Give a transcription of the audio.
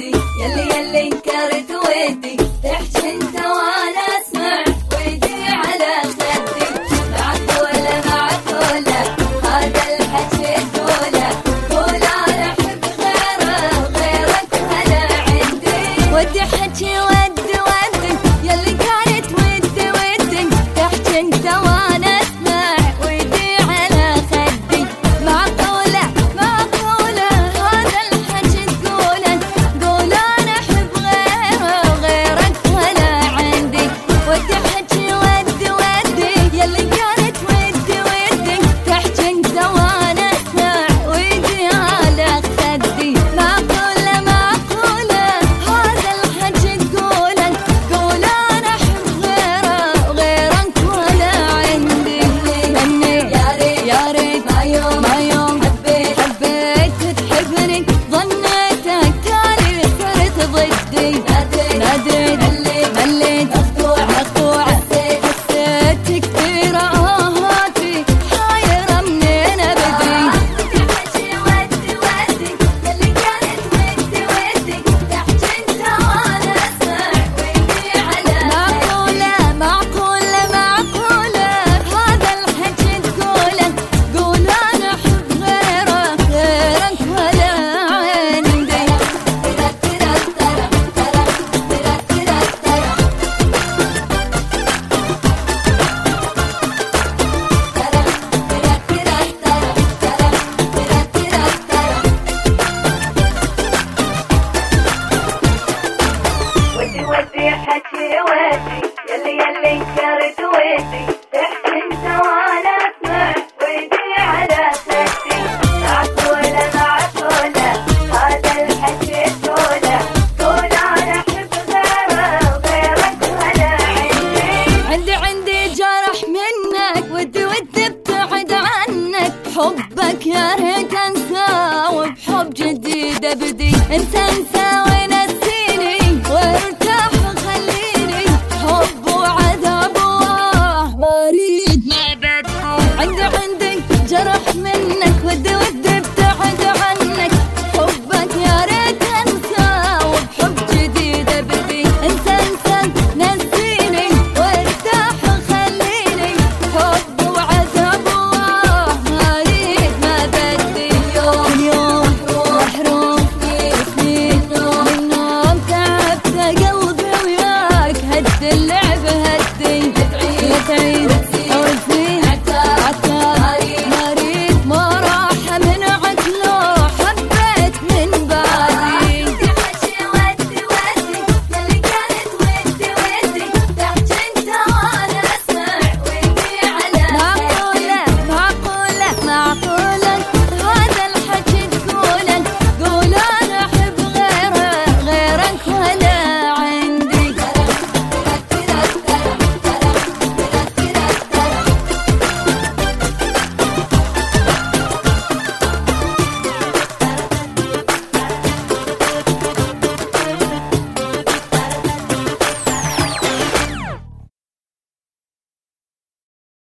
يلي يلي انكرت ويدي. تحكي انت وأنا وريحتي ودي يلي يلي كرت ويدي انت على هذا الحكي أنا احب غيره وغيرك ولا عندي عندي عندي جرح منك ودي ودي ابتعد عنك. حبك يا ريت أنساه وبحب جديد أبدي. انت انسى.